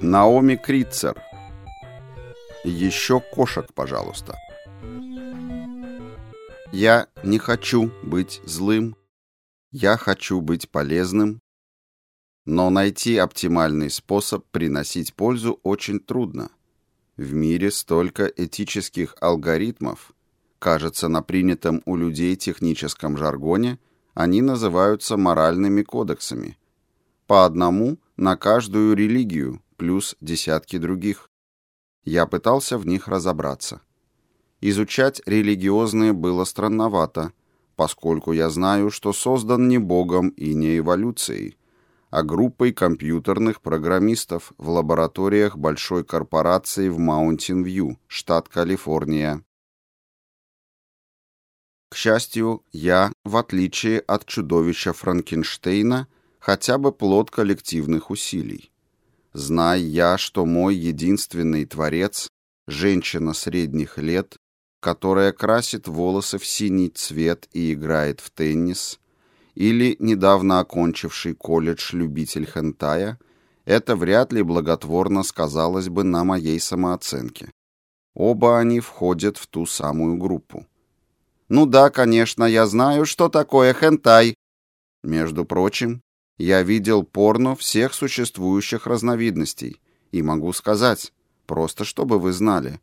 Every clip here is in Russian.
Наоми Критцер. Еще кошек, пожалуйста. Я не хочу быть злым. Я хочу быть полезным. Но найти оптимальный способ приносить пользу очень трудно. В мире столько этических алгоритмов. Кажется, на принятом у людей техническом жаргоне они называются моральными кодексами. По одному на каждую религию, плюс десятки других. Я пытался в них разобраться. Изучать религиозные было странновато, поскольку я знаю, что создан не Богом и не эволюцией, а группой компьютерных программистов в лабораториях большой корпорации в Маунтин-Вью, штат Калифорния. К счастью, я, в отличие от чудовища Франкенштейна, хотя бы плод коллективных усилий. Знай я, что мой единственный творец — женщина средних лет, которая красит волосы в синий цвет и играет в теннис, или недавно окончивший колледж любитель хентая, это вряд ли благотворно сказалось бы на моей самооценке. Оба они входят в ту самую группу. Ну да, конечно, я знаю, что такое хентай. Между прочим, я видел порно всех существующих разновидностей и могу сказать, просто чтобы вы знали,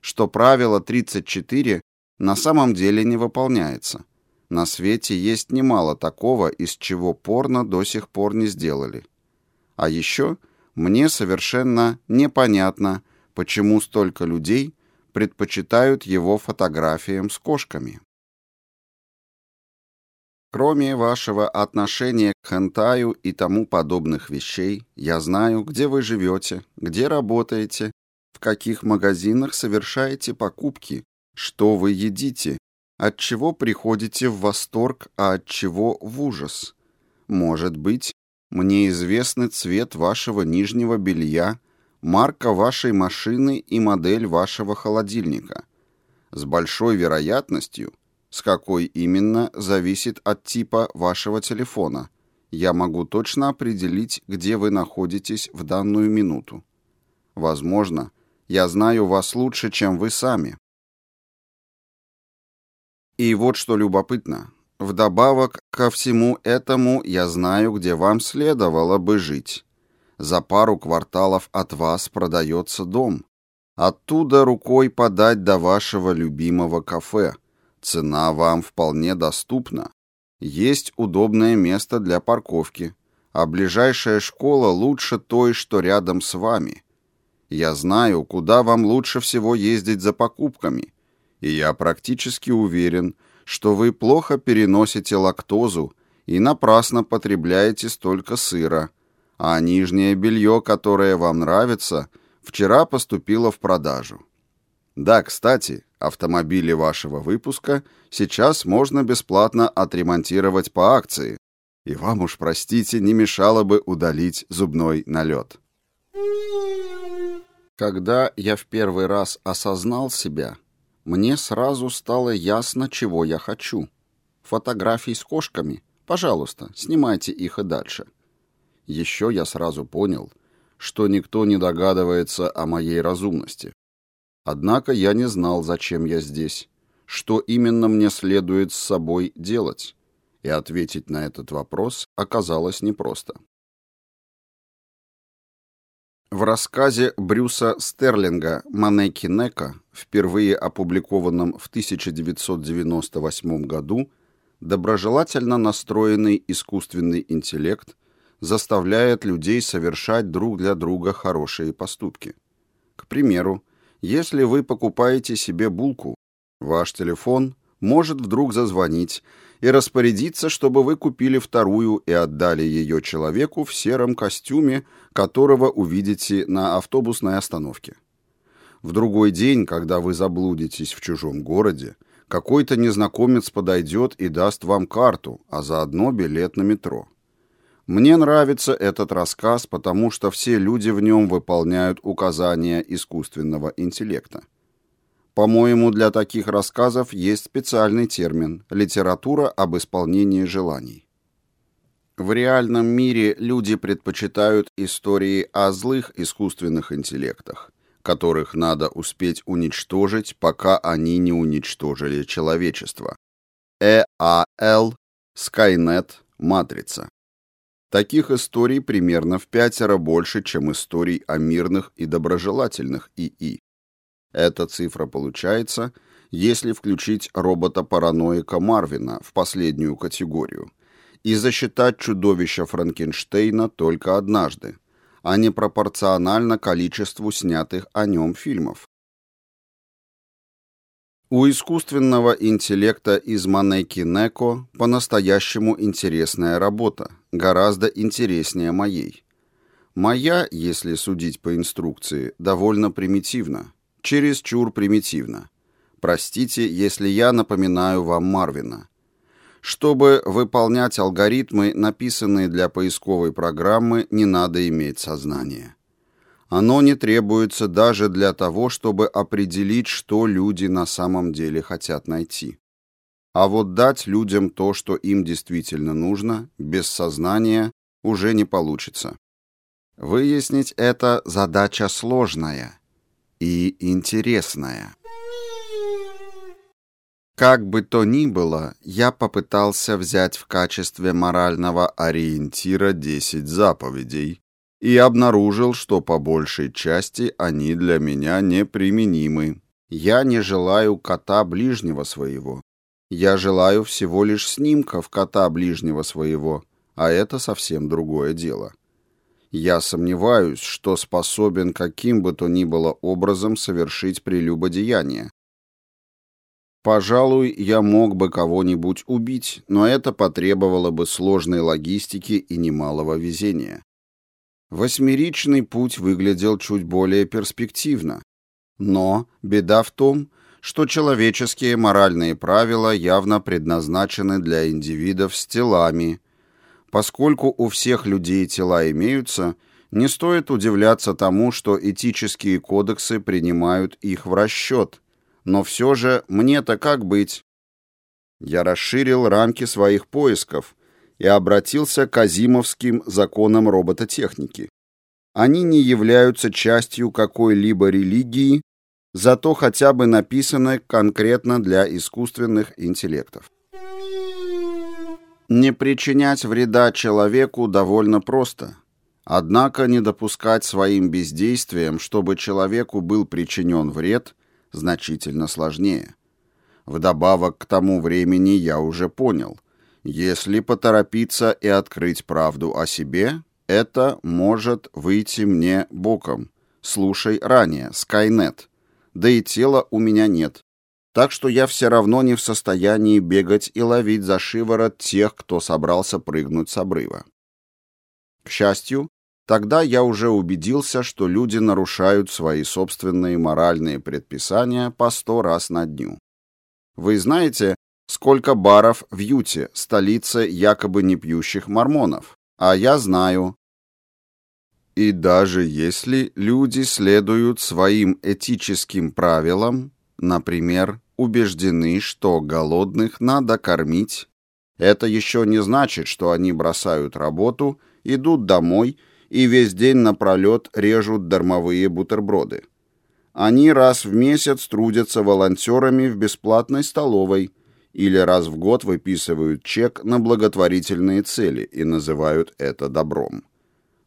что правило 34 на самом деле не выполняется. На свете есть немало такого, из чего порно до сих пор не сделали. А еще мне совершенно непонятно, почему столько людей предпочитают его фотографиям с кошками. Кроме вашего отношения к хентаю и тому подобных вещей, я знаю, где вы живете, где работаете, в каких магазинах совершаете покупки, что вы едите, от чего приходите в восторг, а от чего в ужас. Может быть, мне известны цвет вашего нижнего белья, марка вашей машины и модель вашего холодильника. С большой вероятностью – с какой именно, зависит от типа вашего телефона. Я могу точно определить, где вы находитесь в данную минуту. Возможно, я знаю вас лучше, чем вы сами. И вот что любопытно. Вдобавок ко всему этому я знаю, где вам следовало бы жить. За пару кварталов от вас продается дом. Оттуда рукой подать до вашего любимого кафе – Цена вам вполне доступна. Есть удобное место для парковки, а ближайшая школа лучше той, что рядом с вами. Я знаю, куда вам лучше всего ездить за покупками, и я практически уверен, что вы плохо переносите лактозу и напрасно потребляете столько сыра, а нижнее белье, которое вам нравится, вчера поступило в продажу. Да, кстати, автомобили вашего выпуска сейчас можно бесплатно отремонтировать по акции, и вам уж, простите, не мешало бы удалить зубной налет. Когда я в первый раз осознал себя, мне сразу стало ясно, чего я хочу. Фотографий с кошками, пожалуйста, снимайте их и дальше. Еще я сразу понял, что никто не догадывается о моей разумности. Однако я не знал, зачем я здесь, что именно мне следует с собой делать, и ответить на этот вопрос оказалось непросто. В рассказе Брюса Стерлинга «Манеки Нека», впервые опубликованном в 1998 году, доброжелательно настроенный искусственный интеллект заставляет людей совершать друг для друга хорошие поступки. К примеру, если вы покупаете себе булку, ваш телефон может вдруг зазвонить и распорядиться, чтобы вы купили вторую и отдали ее человеку в сером костюме, которого увидите на автобусной остановке. В другой день, когда вы заблудитесь в чужом городе, какой-то незнакомец подойдет и даст вам карту, а заодно билет на метро. Мне нравится этот рассказ, потому что все люди в нем выполняют указания искусственного интеллекта. По-моему, для таких рассказов есть специальный термин – литература об исполнении желаний. В реальном мире люди предпочитают истории о злых искусственных интеллектах, которых надо успеть уничтожить, пока они не уничтожили человечество. ЭАЛ, Скайнет, Матрица. Таких историй примерно в пятеро больше, чем историй о мирных и доброжелательных ИИ. Эта цифра получается, если включить робота-параноика Марвина в последнюю категорию и засчитать чудовище Франкенштейна только однажды, а не пропорционально количеству снятых о нем фильмов. У искусственного интеллекта из Манеки Неко по-настоящему интересная работа, гораздо интереснее моей. Моя, если судить по инструкции, довольно примитивна чересчур примитивно. Простите, если я напоминаю вам Марвина. Чтобы выполнять алгоритмы, написанные для поисковой программы, не надо иметь сознание. Оно не требуется даже для того, чтобы определить, что люди на самом деле хотят найти. А вот дать людям то, что им действительно нужно, без сознания, уже не получится. Выяснить это задача сложная и интересная. Как бы то ни было, я попытался взять в качестве морального ориентира 10 заповедей и обнаружил, что по большей части они для меня неприменимы. Я не желаю кота ближнего своего. Я желаю всего лишь снимков кота ближнего своего, а это совсем другое дело. Я сомневаюсь, что способен каким бы то ни было образом совершить прелюбодеяние. Пожалуй, я мог бы кого-нибудь убить, но это потребовало бы сложной логистики и немалого везения. Восьмеричный путь выглядел чуть более перспективно. Но беда в том, что человеческие моральные правила явно предназначены для индивидов с телами, Поскольку у всех людей тела имеются, не стоит удивляться тому, что этические кодексы принимают их в расчет. Но все же мне-то как быть? Я расширил рамки своих поисков и обратился к азимовским законам робототехники. Они не являются частью какой-либо религии, зато хотя бы написаны конкретно для искусственных интеллектов. Не причинять вреда человеку довольно просто. Однако не допускать своим бездействием, чтобы человеку был причинен вред, значительно сложнее. Вдобавок к тому времени я уже понял, если поторопиться и открыть правду о себе, это может выйти мне боком. Слушай ранее, Скайнет. Да и тела у меня нет так что я все равно не в состоянии бегать и ловить за шиворот тех, кто собрался прыгнуть с обрыва. К счастью, тогда я уже убедился, что люди нарушают свои собственные моральные предписания по сто раз на дню. Вы знаете, сколько баров в Юте, столице якобы не пьющих мормонов? А я знаю. И даже если люди следуют своим этическим правилам, например, убеждены, что голодных надо кормить. Это еще не значит, что они бросают работу, идут домой и весь день напролет режут дармовые бутерброды. Они раз в месяц трудятся волонтерами в бесплатной столовой или раз в год выписывают чек на благотворительные цели и называют это добром.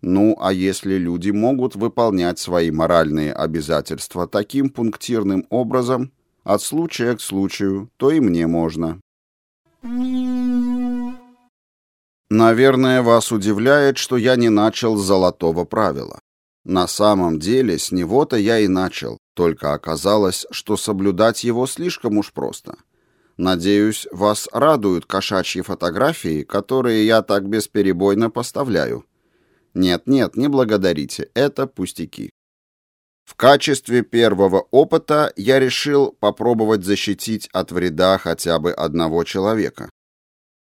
Ну, а если люди могут выполнять свои моральные обязательства таким пунктирным образом, от случая к случаю, то и мне можно. Наверное, вас удивляет, что я не начал с золотого правила. На самом деле, с него-то я и начал, только оказалось, что соблюдать его слишком уж просто. Надеюсь, вас радуют кошачьи фотографии, которые я так бесперебойно поставляю. Нет-нет, не благодарите, это пустяки. В качестве первого опыта я решил попробовать защитить от вреда хотя бы одного человека.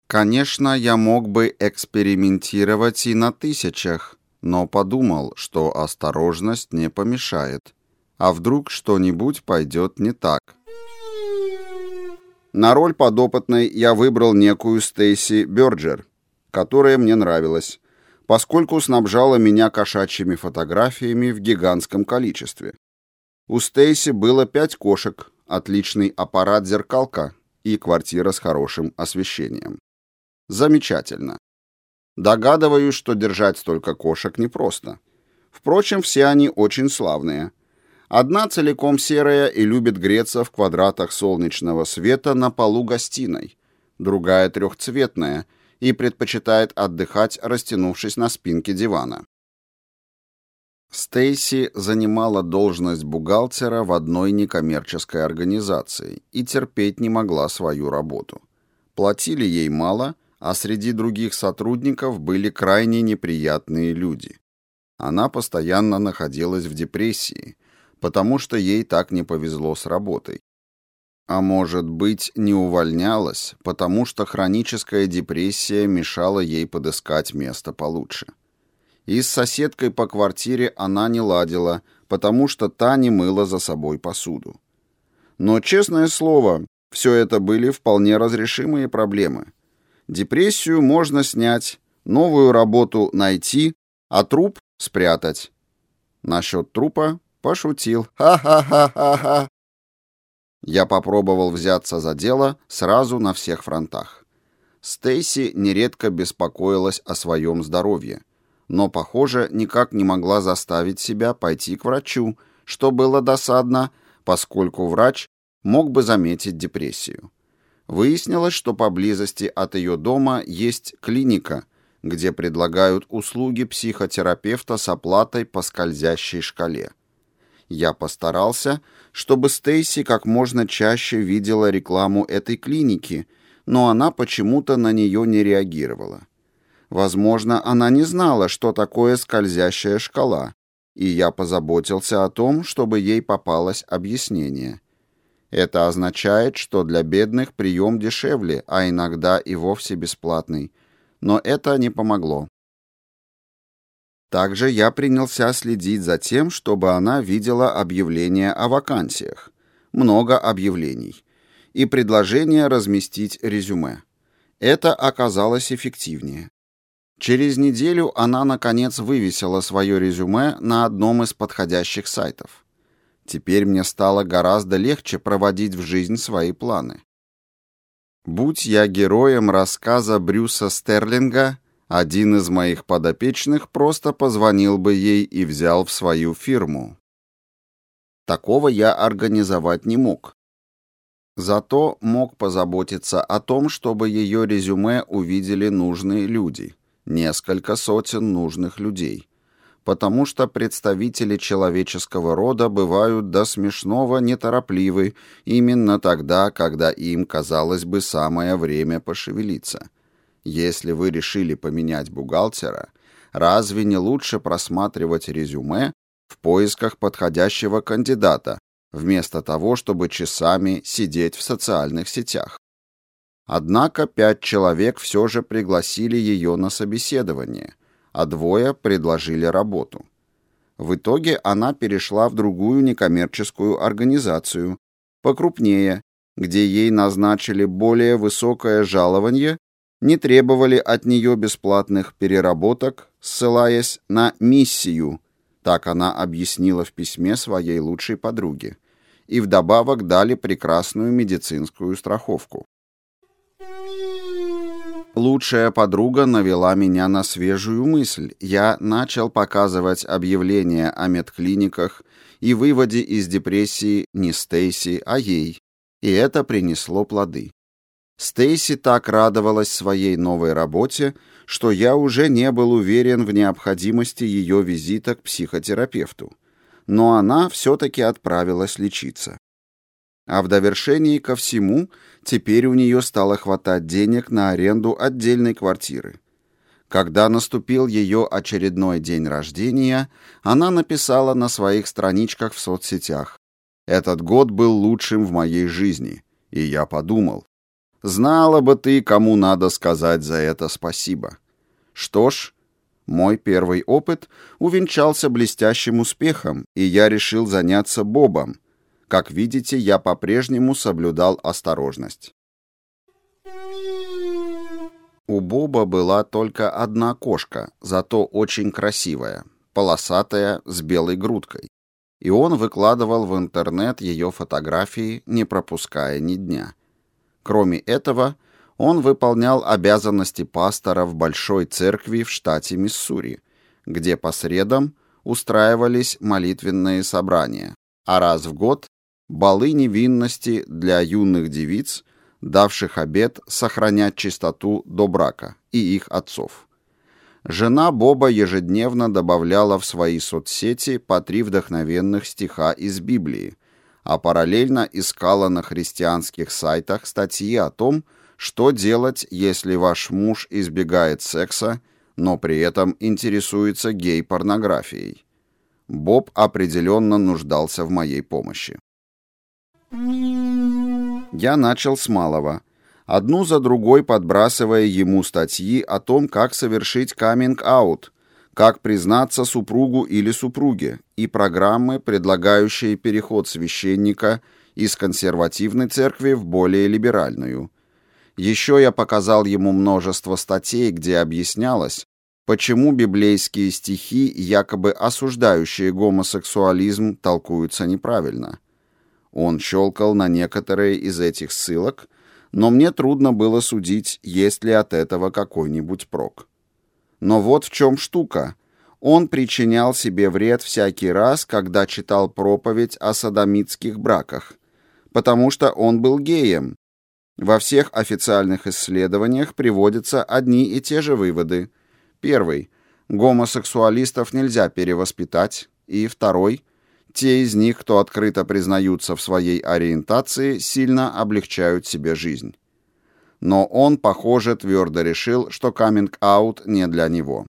Конечно, я мог бы экспериментировать и на тысячах, но подумал, что осторожность не помешает. А вдруг что-нибудь пойдет не так? На роль подопытной я выбрал некую Стейси Бёрджер, которая мне нравилась, поскольку снабжала меня кошачьими фотографиями в гигантском количестве. У Стейси было пять кошек, отличный аппарат зеркалка и квартира с хорошим освещением. Замечательно. Догадываюсь, что держать столько кошек непросто. Впрочем, все они очень славные. Одна целиком серая и любит греться в квадратах солнечного света на полу гостиной, другая трехцветная и предпочитает отдыхать, растянувшись на спинке дивана. Стейси занимала должность бухгалтера в одной некоммерческой организации и терпеть не могла свою работу. Платили ей мало, а среди других сотрудников были крайне неприятные люди. Она постоянно находилась в депрессии, потому что ей так не повезло с работой. А может быть, не увольнялась, потому что хроническая депрессия мешала ей подыскать место получше. И с соседкой по квартире она не ладила, потому что та не мыла за собой посуду. Но, честное слово, все это были вполне разрешимые проблемы. Депрессию можно снять, новую работу найти, а труп спрятать. Насчет трупа пошутил. Ха-ха-ха-ха-ха. Я попробовал взяться за дело сразу на всех фронтах. Стейси нередко беспокоилась о своем здоровье но, похоже, никак не могла заставить себя пойти к врачу, что было досадно, поскольку врач мог бы заметить депрессию. Выяснилось, что поблизости от ее дома есть клиника, где предлагают услуги психотерапевта с оплатой по скользящей шкале. Я постарался, чтобы Стейси как можно чаще видела рекламу этой клиники, но она почему-то на нее не реагировала. Возможно, она не знала, что такое скользящая шкала, и я позаботился о том, чтобы ей попалось объяснение. Это означает, что для бедных прием дешевле, а иногда и вовсе бесплатный. Но это не помогло. Также я принялся следить за тем, чтобы она видела объявления о вакансиях. Много объявлений. И предложение разместить резюме. Это оказалось эффективнее. Через неделю она, наконец, вывесила свое резюме на одном из подходящих сайтов. Теперь мне стало гораздо легче проводить в жизнь свои планы. Будь я героем рассказа Брюса Стерлинга, один из моих подопечных просто позвонил бы ей и взял в свою фирму. Такого я организовать не мог. Зато мог позаботиться о том, чтобы ее резюме увидели нужные люди несколько сотен нужных людей, потому что представители человеческого рода бывают до смешного неторопливы именно тогда, когда им, казалось бы, самое время пошевелиться. Если вы решили поменять бухгалтера, разве не лучше просматривать резюме в поисках подходящего кандидата, вместо того, чтобы часами сидеть в социальных сетях? Однако пять человек все же пригласили ее на собеседование, а двое предложили работу. В итоге она перешла в другую некоммерческую организацию, покрупнее, где ей назначили более высокое жалование, не требовали от нее бесплатных переработок, ссылаясь на миссию, так она объяснила в письме своей лучшей подруге, и вдобавок дали прекрасную медицинскую страховку. Лучшая подруга навела меня на свежую мысль. Я начал показывать объявления о медклиниках и выводе из депрессии не Стейси, а ей. И это принесло плоды. Стейси так радовалась своей новой работе, что я уже не был уверен в необходимости ее визита к психотерапевту. Но она все-таки отправилась лечиться. А в довершении ко всему, теперь у нее стало хватать денег на аренду отдельной квартиры. Когда наступил ее очередной день рождения, она написала на своих страничках в соцсетях. «Этот год был лучшим в моей жизни». И я подумал, знала бы ты, кому надо сказать за это спасибо. Что ж, Мой первый опыт увенчался блестящим успехом, и я решил заняться Бобом. Как видите, я по-прежнему соблюдал осторожность. У Боба была только одна кошка, зато очень красивая, полосатая, с белой грудкой. И он выкладывал в интернет ее фотографии, не пропуская ни дня. Кроме этого, он выполнял обязанности пастора в большой церкви в штате Миссури, где по средам устраивались молитвенные собрания, а раз в год – балы невинности для юных девиц, давших обет сохранять чистоту до брака, и их отцов. Жена Боба ежедневно добавляла в свои соцсети по три вдохновенных стиха из Библии, а параллельно искала на христианских сайтах статьи о том, что делать, если ваш муж избегает секса, но при этом интересуется гей-порнографией. Боб определенно нуждался в моей помощи. Я начал с малого, одну за другой подбрасывая ему статьи о том, как совершить каминг-аут, как признаться супругу или супруге, и программы, предлагающие переход священника из консервативной церкви в более либеральную. Еще я показал ему множество статей, где объяснялось, почему библейские стихи, якобы осуждающие гомосексуализм, толкуются неправильно. Он щелкал на некоторые из этих ссылок, но мне трудно было судить, есть ли от этого какой-нибудь прок. Но вот в чем штука. Он причинял себе вред всякий раз, когда читал проповедь о садомитских браках, потому что он был геем. Во всех официальных исследованиях приводятся одни и те же выводы. Первый. Гомосексуалистов нельзя перевоспитать. И второй. Те из них, кто открыто признаются в своей ориентации, сильно облегчают себе жизнь но он, похоже, твердо решил, что каминг-аут не для него.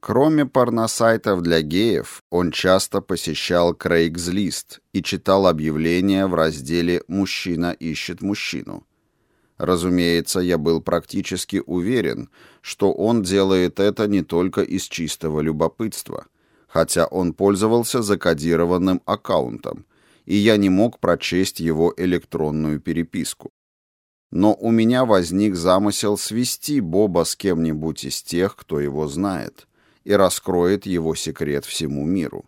Кроме порносайтов для геев, он часто посещал Craigslist и читал объявления в разделе «Мужчина ищет мужчину». Разумеется, я был практически уверен, что он делает это не только из чистого любопытства, хотя он пользовался закодированным аккаунтом, и я не мог прочесть его электронную переписку но у меня возник замысел свести Боба с кем-нибудь из тех, кто его знает, и раскроет его секрет всему миру.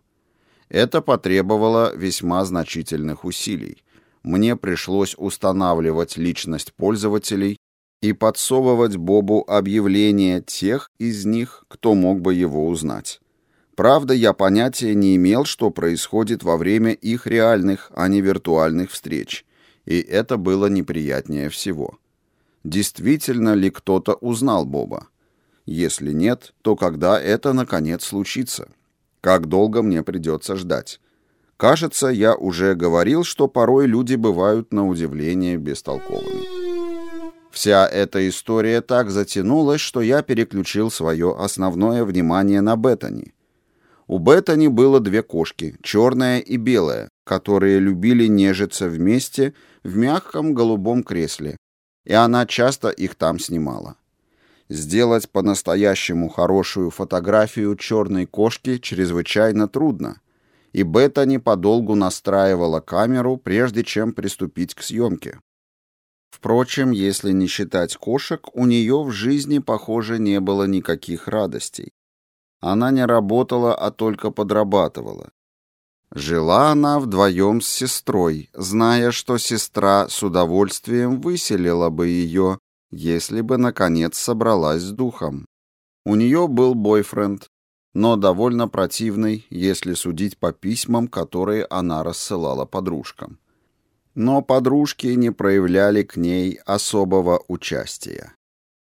Это потребовало весьма значительных усилий. Мне пришлось устанавливать личность пользователей и подсовывать Бобу объявления тех из них, кто мог бы его узнать. Правда, я понятия не имел, что происходит во время их реальных, а не виртуальных встреч, и это было неприятнее всего. Действительно ли кто-то узнал Боба? Если нет, то когда это, наконец, случится? Как долго мне придется ждать? Кажется, я уже говорил, что порой люди бывают на удивление бестолковыми. Вся эта история так затянулась, что я переключил свое основное внимание на Беттани. У Беттани было две кошки, черная и белая, которые любили нежиться вместе в мягком голубом кресле, и она часто их там снимала. Сделать по-настоящему хорошую фотографию черной кошки чрезвычайно трудно, и Беттани подолгу настраивала камеру, прежде чем приступить к съемке. Впрочем, если не считать кошек, у нее в жизни, похоже, не было никаких радостей. Она не работала, а только подрабатывала. Жила она вдвоем с сестрой, зная, что сестра с удовольствием выселила бы ее, если бы, наконец, собралась с духом. У нее был бойфренд, но довольно противный, если судить по письмам, которые она рассылала подружкам. Но подружки не проявляли к ней особого участия.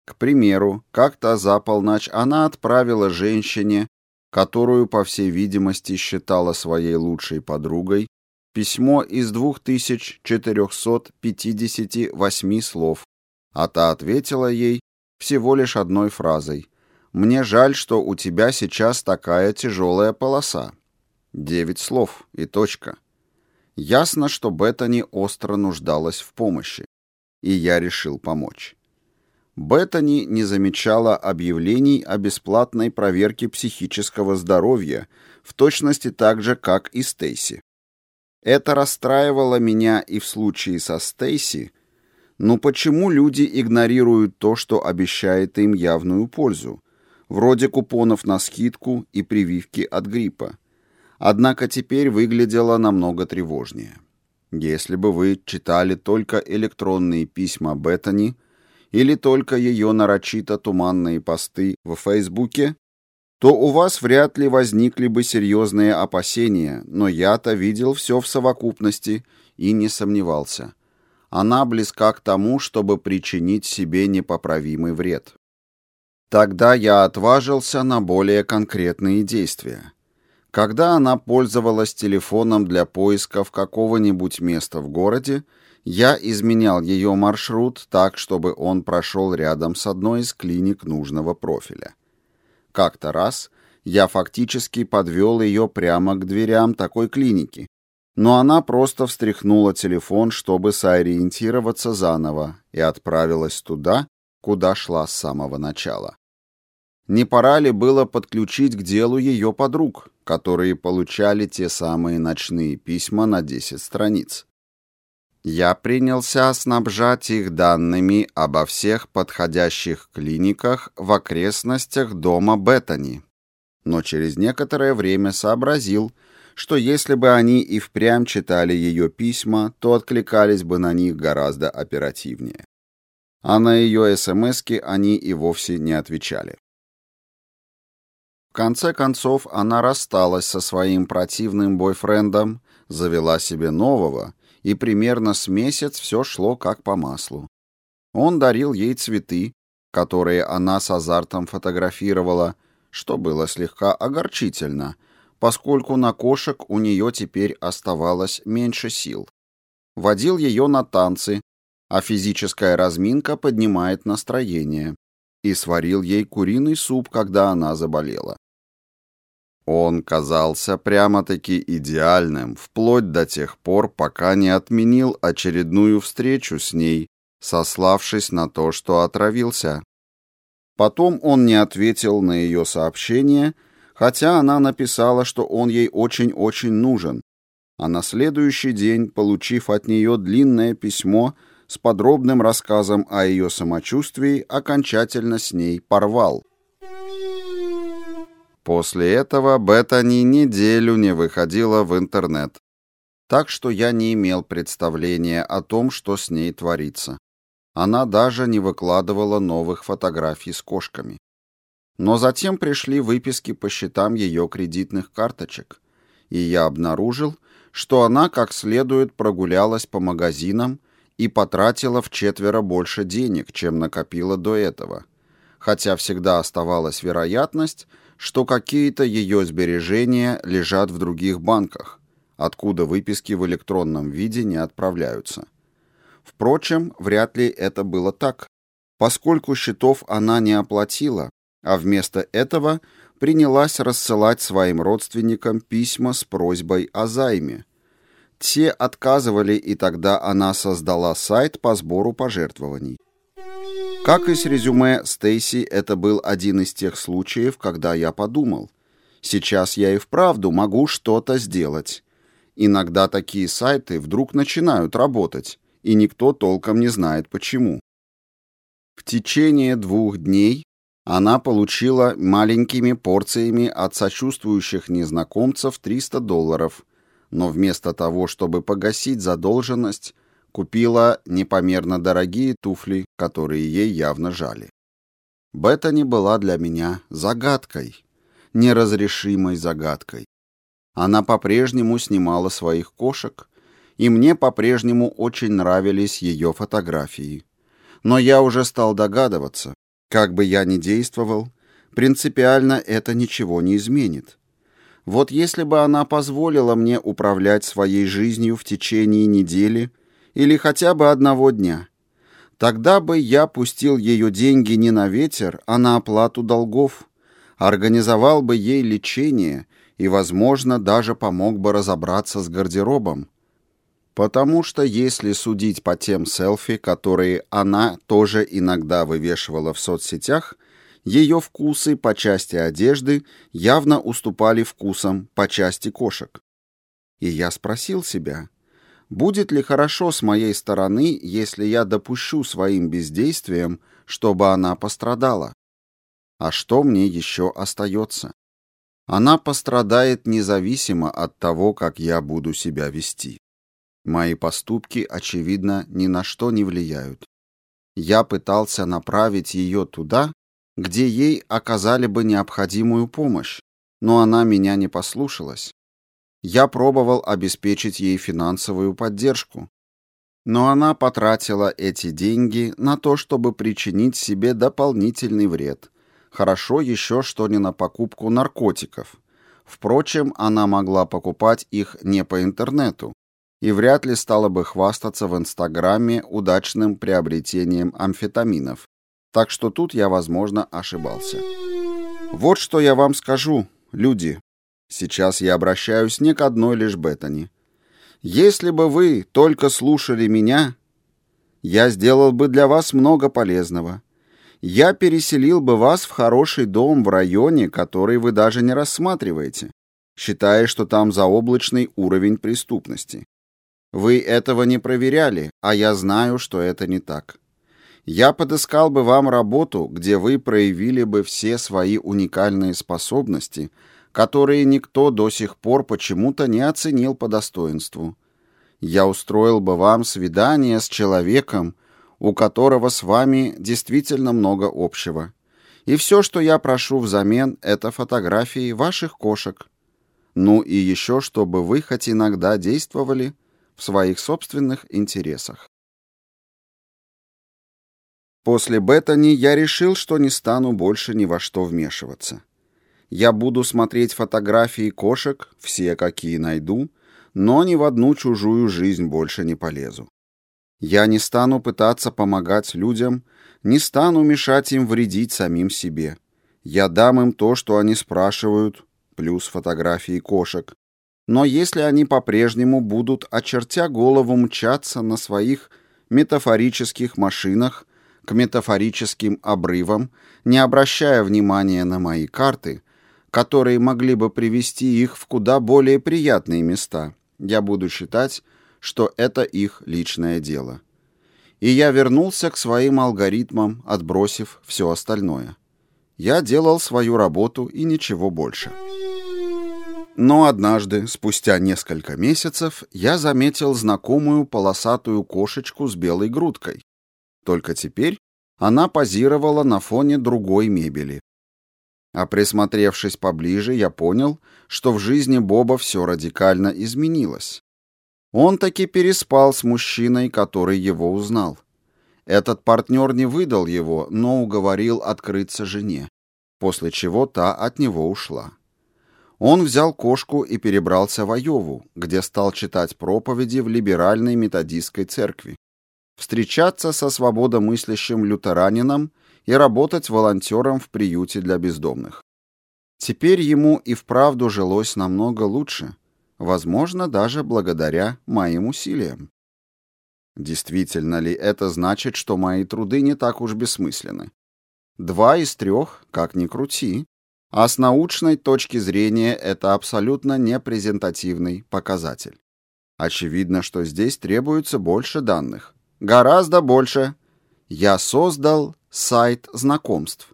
К примеру, как-то за полночь она отправила женщине, которую, по всей видимости, считала своей лучшей подругой, письмо из 2458 слов, а та ответила ей всего лишь одной фразой «Мне жаль, что у тебя сейчас такая тяжелая полоса». Девять слов и точка. Ясно, что Беттани остро нуждалась в помощи, и я решил помочь. Беттани не замечала объявлений о бесплатной проверке психического здоровья, в точности так же, как и Стейси. Это расстраивало меня и в случае со Стейси, но почему люди игнорируют то, что обещает им явную пользу, вроде купонов на скидку и прививки от гриппа? Однако теперь выглядело намного тревожнее. Если бы вы читали только электронные письма Беттани или только ее нарочито туманные посты в Фейсбуке, то у вас вряд ли возникли бы серьезные опасения, но я-то видел все в совокупности и не сомневался. Она близка к тому, чтобы причинить себе непоправимый вред. Тогда я отважился на более конкретные действия. Когда она пользовалась телефоном для поисков какого-нибудь места в городе, я изменял ее маршрут так, чтобы он прошел рядом с одной из клиник нужного профиля. Как-то раз я фактически подвел ее прямо к дверям такой клиники, но она просто встряхнула телефон, чтобы сориентироваться заново, и отправилась туда, куда шла с самого начала. Не пора ли было подключить к делу ее подруг, которые получали те самые ночные письма на 10 страниц? Я принялся снабжать их данными обо всех подходящих клиниках в окрестностях дома Беттани, но через некоторое время сообразил, что если бы они и впрямь читали ее письма, то откликались бы на них гораздо оперативнее. А на ее СМСки они и вовсе не отвечали. В конце концов, она рассталась со своим противным бойфрендом, завела себе нового, и примерно с месяц все шло как по маслу. Он дарил ей цветы, которые она с азартом фотографировала, что было слегка огорчительно, поскольку на кошек у нее теперь оставалось меньше сил. Водил ее на танцы, а физическая разминка поднимает настроение, и сварил ей куриный суп, когда она заболела. Он казался прямо-таки идеальным, вплоть до тех пор, пока не отменил очередную встречу с ней, сославшись на то, что отравился. Потом он не ответил на ее сообщение, хотя она написала, что он ей очень-очень нужен, а на следующий день, получив от нее длинное письмо с подробным рассказом о ее самочувствии, окончательно с ней порвал. После этого Беттани неделю не выходила в интернет. Так что я не имел представления о том, что с ней творится. Она даже не выкладывала новых фотографий с кошками. Но затем пришли выписки по счетам ее кредитных карточек, и я обнаружил, что она как следует прогулялась по магазинам и потратила в четверо больше денег, чем накопила до этого, хотя всегда оставалась вероятность, что какие-то ее сбережения лежат в других банках, откуда выписки в электронном виде не отправляются. Впрочем, вряд ли это было так, поскольку счетов она не оплатила, а вместо этого принялась рассылать своим родственникам письма с просьбой о займе. Те отказывали, и тогда она создала сайт по сбору пожертвований. Как и с резюме Стейси, это был один из тех случаев, когда я подумал, сейчас я и вправду могу что-то сделать. Иногда такие сайты вдруг начинают работать, и никто толком не знает почему. В течение двух дней она получила маленькими порциями от сочувствующих незнакомцев 300 долларов, но вместо того, чтобы погасить задолженность, Купила непомерно дорогие туфли, которые ей явно жали. Беттани была для меня загадкой, неразрешимой загадкой. Она по-прежнему снимала своих кошек, и мне по-прежнему очень нравились ее фотографии. Но я уже стал догадываться, как бы я ни действовал, принципиально это ничего не изменит. Вот если бы она позволила мне управлять своей жизнью в течение недели – или хотя бы одного дня. Тогда бы я пустил ее деньги не на ветер, а на оплату долгов, организовал бы ей лечение и, возможно, даже помог бы разобраться с гардеробом. Потому что если судить по тем селфи, которые она тоже иногда вывешивала в соцсетях, ее вкусы по части одежды явно уступали вкусам по части кошек. И я спросил себя, будет ли хорошо с моей стороны, если я допущу своим бездействием, чтобы она пострадала? А что мне еще остается? Она пострадает независимо от того, как я буду себя вести. Мои поступки, очевидно, ни на что не влияют. Я пытался направить ее туда, где ей оказали бы необходимую помощь, но она меня не послушалась. Я пробовал обеспечить ей финансовую поддержку, но она потратила эти деньги на то, чтобы причинить себе дополнительный вред. Хорошо еще, что не на покупку наркотиков. Впрочем, она могла покупать их не по интернету, и вряд ли стала бы хвастаться в Инстаграме удачным приобретением амфетаминов. Так что тут я, возможно, ошибался. Вот что я вам скажу, люди. Сейчас я обращаюсь не к одной лишь Беттани. Если бы вы только слушали меня, я сделал бы для вас много полезного. Я переселил бы вас в хороший дом в районе, который вы даже не рассматриваете, считая, что там заоблачный уровень преступности. Вы этого не проверяли, а я знаю, что это не так. Я подыскал бы вам работу, где вы проявили бы все свои уникальные способности, которые никто до сих пор почему-то не оценил по достоинству. Я устроил бы вам свидание с человеком, у которого с вами действительно много общего. И все, что я прошу взамен, это фотографии ваших кошек. Ну и еще, чтобы вы хоть иногда действовали в своих собственных интересах. После Беттани я решил, что не стану больше ни во что вмешиваться. Я буду смотреть фотографии кошек, все, какие найду, но ни в одну чужую жизнь больше не полезу. Я не стану пытаться помогать людям, не стану мешать им вредить самим себе. Я дам им то, что они спрашивают, плюс фотографии кошек, но если они по-прежнему будут, очертя голову, мчаться на своих метафорических машинах к метафорическим обрывам, не обращая внимания на мои карты, которые могли бы привести их в куда более приятные места, я буду считать, что это их личное дело. И я вернулся к своим алгоритмам, отбросив все остальное. Я делал свою работу и ничего больше. Но однажды, спустя несколько месяцев, я заметил знакомую полосатую кошечку с белой грудкой. Только теперь она позировала на фоне другой мебели. А присмотревшись поближе, я понял, что в жизни Боба все радикально изменилось. Он таки переспал с мужчиной, который его узнал. Этот партнер не выдал его, но уговорил открыться жене, после чего та от него ушла. Он взял кошку и перебрался в Айову, где стал читать проповеди в либеральной методистской церкви, встречаться со свободомыслящим лютеранином и работать волонтером в приюте для бездомных. Теперь ему и вправду жилось намного лучше, возможно, даже благодаря моим усилиям. Действительно ли это значит, что мои труды не так уж бессмысленны? Два из трех, как ни крути, а с научной точки зрения это абсолютно непрезентативный показатель. Очевидно, что здесь требуется больше данных. Гораздо больше. Я создал сайт знакомств.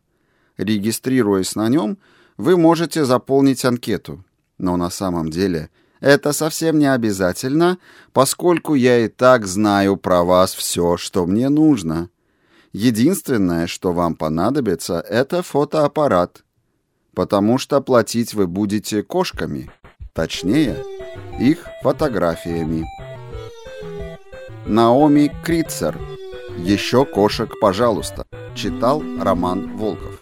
Регистрируясь на нем, вы можете заполнить анкету. Но на самом деле это совсем не обязательно, поскольку я и так знаю про вас все, что мне нужно. Единственное, что вам понадобится, это фотоаппарат – потому что платить вы будете кошками, точнее, их фотографиями. Наоми Критцер. Еще кошек, пожалуйста. Читал Роман Волков.